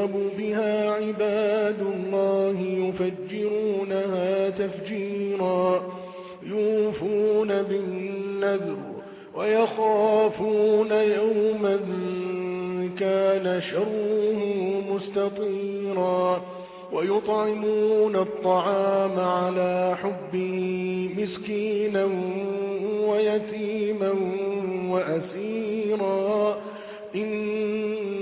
يشرب بها عباد الله يفجرونها تفجيرا يوفون بالنذر ويخافون يوما كان شره مستطيرا ويطعمون الطعام على حبه مسكينا ويتيما وأسيرا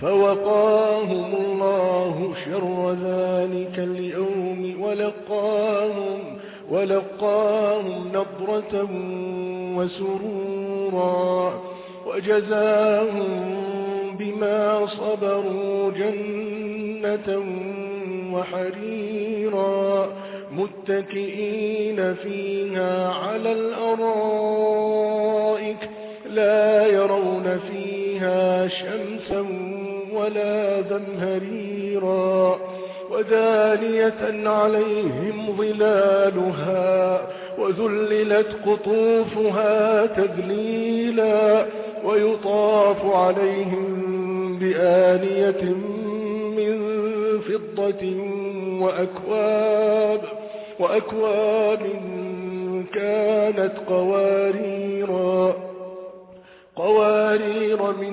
فوقاهم الله شر ذلك اليوم ولقاهم, ولقاهم نضرة وسرورا وجزاهم بما صبروا جنة وحريرا متكئين فيها على الأرائك لا يرون فيها شمسا ولا زمهريرا ودانية عليهم ظلالها وذللت قطوفها تذليلا ويطاف عليهم بآنية من فضة وأكواب وأكواب كانت قواريرا قوارير من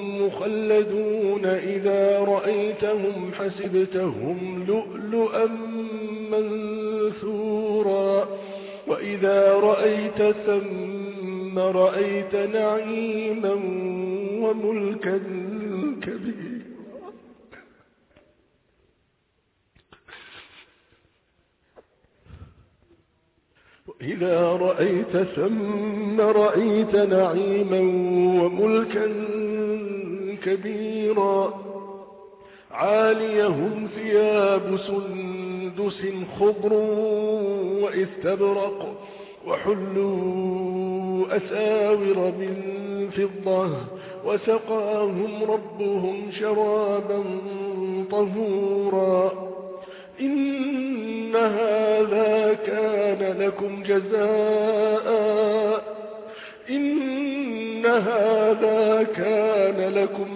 مخلدون إذا رأيتهم حسبتهم لؤلؤا منثورا وإذا رأيت ثم رأيت نعيما وملكا كبيرا. إذا رأيت ثم رأيت نعيما وملكا كبيرا. عاليهم ثياب سندس خضر وإستبرق وحلوا أساور من فضة وسقاهم ربهم شرابا طهورا. إن هذا كان لكم جزاء. إن هذا كان لكم